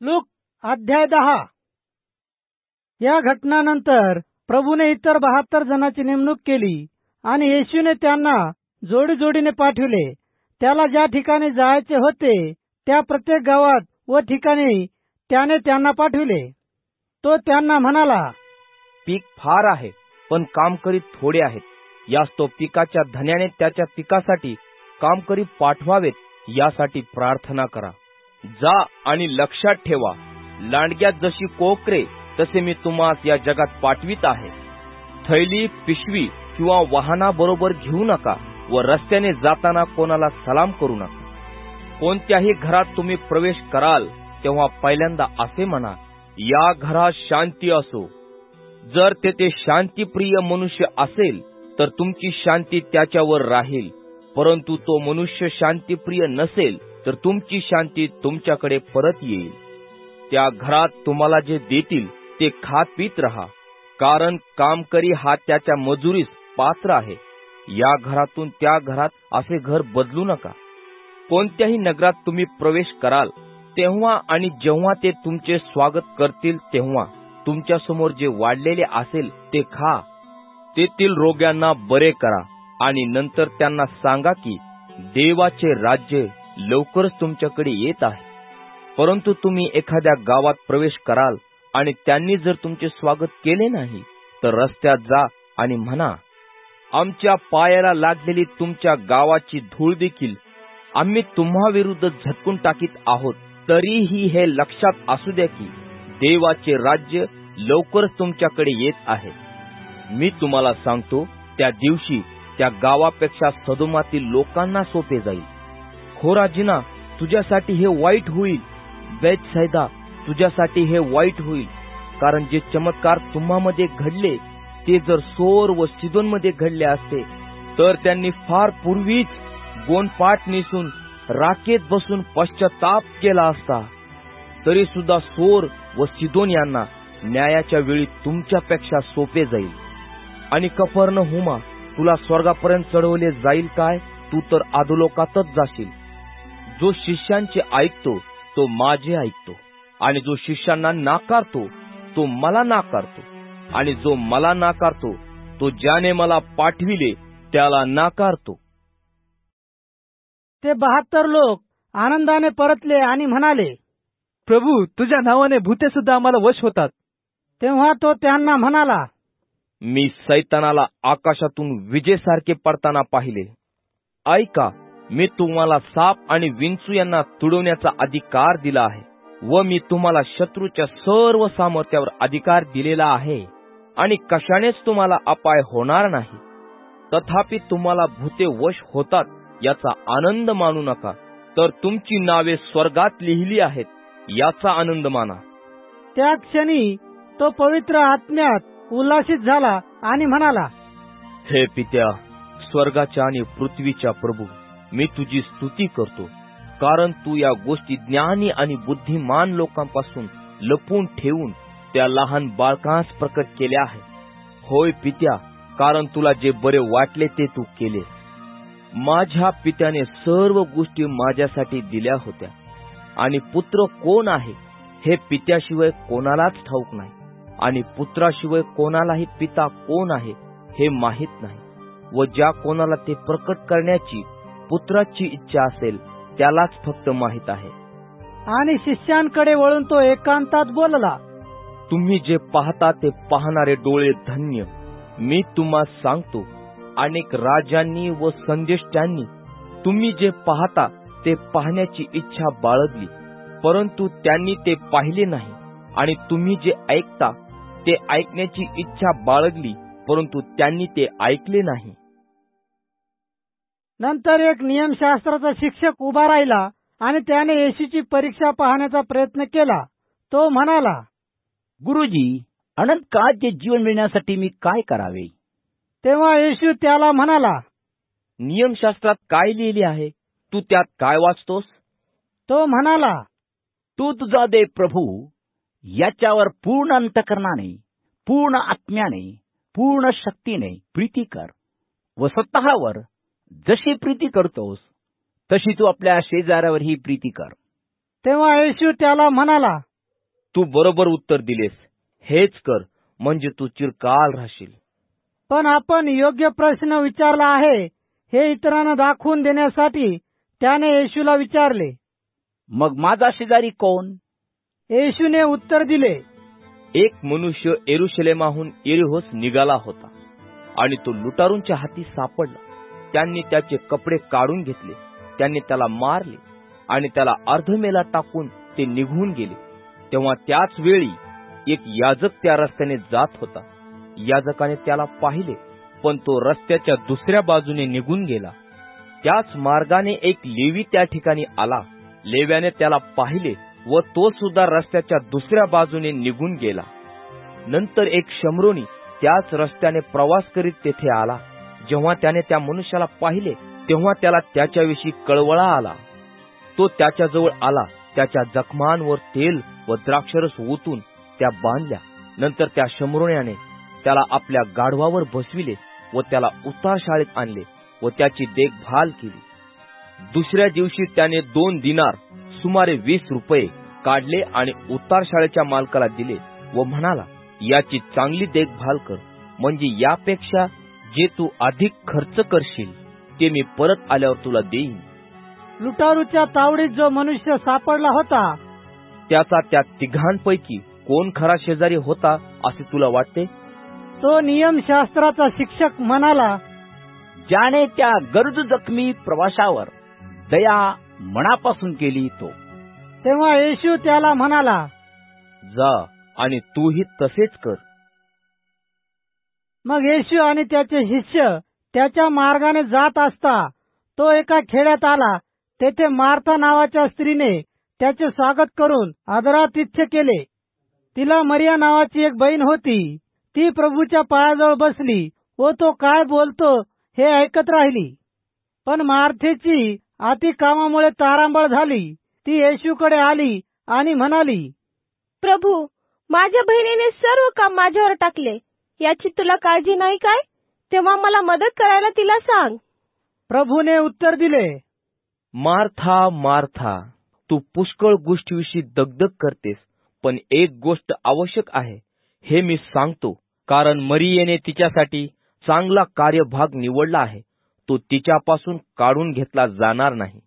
Look अध्याय दहा. या घटनानंतर प्रभूने इतर बहात्तर जणांची नेमणूक केली आणि येशूने त्यांना जोडी जोडीने पाठविले. त्याला ज्या ठिकाणी जायचे होते त्या प्रत्येक गावात व ठिकाणी त्याने त्यांना पाठविले. तो त्यांना म्हणाला पीक फार आहे पण कामकरी थोडे आहेत. यास तो पिकाच्या धन्याने त्याच्या पिकासाठी कामकरी पाठवावेत यासाठी प्रार्थना करा. जा आणि लक्षात ठेवा. लांडग्यात जशी कोकरे तसे मी तुम्हास या जगात पाठवित आहे. थैली पिशवी किंवा वाहना बरोबर घेऊ नका व रस्त्याने जाताना कोणाला सलाम करू नका. कोणत्याही घरात तुम्ही प्रवेश कराल तेव्हा पहिल्यांदा असे म्हणा या घरात शांती असो. जर तेथे शांतीप्रिय मनुष्य असेल तर तुमची शांती त्याच्यावर राहील. परंतु तो मनुष्य शांतीप्रिय नसेल तर तुमची शांती तुमच्याकडे परत येईल. त्या घरात तुम्हाला जे देतील ते खात पित राहा कारण कामकरी हा त्याच्या मजुरीस पात्र आहे. या घरातून त्या घरात असे घर बदलू नका. कोणत्याही नगरात तुम्ही प्रवेश कराल तेव्हा आणि जेव्हा ते तुमचे स्वागत करतील तेव्हा तुमच्यासमोर जे वाढलेले असेल ते खा. तेथील रोग्यांना बरे करा आणि नंतर त्यांना सांगा की देवाचे राज्य लवकरच तुमच्याकडे येत आहे. परंतु तुम्ही एखाद्या गावात प्रवेश कराल आणि त्यांनी जर तुमचे स्वागत केले नाही तर रस्त्यात जा आणि म्हणा आमच्या पायाला लागलेली तुमच्या गावाची धूळ देखील आम्ही तुम्हा विरुद्ध झटकून टाकीत आहोत. तरीही हे लक्षात असू द्या की देवाचे राज्य लवकरच तुमच्याकडे येत आहे. मी तुम्हाला सांगतो त्या दिवशी त्या गावापेक्षा सदोमातील लोकांना सोपे जाईल. हो खोराजिना तुझ्यासाठी हे वाईट होईल. वैद सैदा तुझ्यासाठी हे वाईट होईल. कारण जे चमत्कार तुम्हामध्ये घडले ते जर सोर व सिदोनमध्ये घडले असते तर त्यांनी फार पूर्वीच गोनपाट नेसून राखेत बसून पश्चाताप केला असता. तरी सुद्धा सोर व सिदोन यांना न्यायाच्या वेळी तुमच्यापेक्षा सोपे जाईल. आणि कफर्ण हुमा तुला स्वर्गापर्यंत चढवले जाईल काय? तू तर आदोलोकातच जाशील. जो शिष्यांचे ऐकतो तो माझे ऐकतो. आणि जो शिष्यांना नाकारतो तो मला नाकारतो. आणि जो मला नाकारतो तो ज्याने मला पाठविले त्याला नाकारतो. ते बहात्तर लोक आनंदाने परतले आणि म्हणाले प्रभू तुझ्या नावाने भूते सुद्धा आम्हाला वश होतात. तेव्हा तो त्यांना म्हणाला मी सैतानाला आकाशातून विजेसारखे पडताना पाहिले. ऐका मी तुम्हाला साप आणि विंचू यांना तुडवण्याचा अधिकार दिला आहे व मी तुम्हाला शत्रूच्या सर्व सामर्थ्यावर अधिकार दिलेला आहे आणि कशानेच तुम्हाला अपाय होणार नाही. तथापि तुम्हाला भूते वश होतात याचा आनंद मानू नका. तर तुमची नावे स्वर्गात लिहिली आहेत याचा आनंद माना. त्या क्षणी तो पवित्र आत्म्यात उल्हासित झाला आणि म्हणाला हे पित्या स्वर्गाच्या आणि पृथ्वीच्या प्रभू मी तुझी स्तुती करतो कारण तू या गोष्टी ज्ञानी आणि बुद्धिमान लोकांपासून लपून ठेवून त्या लहान बाळकांस प्रकट केल्या आहे. होय पित्या कारण तुला जे बरे वाटले ते तू केले. माझ्या पित्याने सर्व गोष्टी माझ्यासाठी दिल्या होत्या. आणि पुत्र कोण आहे हे पित्याशिवाय कोणालाच ठाऊक नाही. आणि पुत्राशिवाय कोणालाही पिता कोण आहे हे माहीत नाही. व ज्या कोणाला ते प्रकट करण्याची पुत्राची इच्छा असेल त्यालाच फक्त माहीत आहे. आणि शिष्यांकडे वळून तो एकांतात बोलला तुम्ही जे पाहता ते पाहणारे डोळे धन्य. मी तुम्हा सांगतो अनेक राजांनी व संदेष्ट्यांनी तुम्ही जे पाहता ते पाहण्याची इच्छा बाळगली परंतु त्यांनी ते पाहिले नाही. आणि तुम्ही जे ऐकता ते ऐकण्याची इच्छा बाळगली परंतु त्यांनी ते ऐकले नाही. नंतर एक नियमशास्त्राचा शिक्षक उभा राहिला आणि त्याने येशूची परीक्षा पाहण्याचा प्रयत्न केला. तो म्हणाला गुरुजी अनंत काळाचे जीवन मिळण्यासाठी मी काय करावे? तेव्हा येशू त्याला म्हणाला नियमशास्त्रात काय लिहिले आहे? तू त्यात काय वाचतोस? तो म्हणाला तू तुझा दे प्रभू याच्यावर पूर्ण अंतकरणाने पूर्ण आत्म्याने पूर्ण शक्तीने प्रीती कर व स्वतःवर जशी प्रीती करतोस तशी तू आपल्या शेजाऱ्यावरही प्रीती कर. तेव्हा येशू त्याला म्हणाला तू बरोबर उत्तर दिलेस. हेच कर म्हणजे तू चिरकाल राहशील. पण आपण योग्य प्रश्न विचारला आहे हे इतरांना दाखवून देण्यासाठी त्याने येशूला विचारले. मग माझा शेजारी कोण? येशूने उत्तर दिले एक मनुष्य एरुशलेमाहून एरिहोस निघाला होता आणि तो लुटारूंच्या हाती सापडला. त्यांनी त्याचे कपडे काढून घेतले. त्यांनी त्याला मारले आणि त्याला अर्धमेला टाकून ते निघून गेले. तेव्हा त्याच वेळी एक याजक त्या रस्त्याने जात होता. याजकाने त्याला पाहिले पण तो रस्त्याच्या दुसऱ्या बाजूने निघून गेला. त्याच मार्गाने एक लेवी त्या ठिकाणी आला. लेव्याने त्याला पाहिले व तो सुद्धा रस्त्याच्या दुसऱ्या बाजूने निघून गेला. नंतर एक शमरोनी त्याच रस्त्याने प्रवास करीत तेथे आला. जेव्हा त्याने त्या मनुष्याला पाहिले तेव्हा त्याला त्याच्याविषयी कळवळा आला. तो त्याच्याजवळ आला त्याच्या जखमांवर तेल व द्राक्षरस ओतून त्या बांधल्या. नंतर त्या शमरोण्याने त्याला आपल्या गाढवावर बसविले व त्याला उतार शाळेत आणले व त्याची देखभाल केली. दुसऱ्या दिवशी त्याने दोन दिनार सुमारे वीस रुपये काढले आणि उतार शाळेच्या मालकाला दिले व म्हणाला याची चांगली देखभाल कर. म्हणजे यापेक्षा जे तू अधिक खर्च करशील ते मी परत आल्यावर तुला देईन. लुटारूच्या तावडीत जो मनुष्य सापडला होता त्याचा त्या तिघांपैकी कोण खरा शेजारी होता असे तुला वाटते? तो नियमशास्त्राचा शिक्षक म्हणाला ज्याने त्या गरजू जखमी प्रवाशावर दया मनापासून केली तो. तेव्हा येशू त्याला म्हणाला जा आणि तूही तसेच कर. मग येशू आणि त्याचे शिष्य त्याच्या मार्गाने जात असता तो एका खेड्यात आला. तेथे मार्था नावाच्या स्त्रीने त्याचे स्वागत करून आदरातिथ्य केले. तिला मरिया नावाची एक बहीण होती. ती प्रभूच्या पायाजवळ बसली व तो काय बोलतो हे ऐकत राहिली. पण मार्थेची अति कामामुळे तारांबळ झाली. ती येशूकडे आली आणि म्हणाली प्रभू माझ्या बहिणीने सर्व काम माझ्यावर टाकले. याची तुला काळजी नाही काय? तेव्हा मला मदत करायला तिला सांग. प्रभूने उत्तर दिले. मार्था मार्था तू पुष्कळ गोष्टीविषयी दगदग करतेस पण एक गोष्ट आवश्यक आहे हे मी सांगतो कारण मरियेने तिच्यासाठी चांगला कार्यभाग निवडला आहे तो तिच्यापासून काढून घेतला जाणार नाही.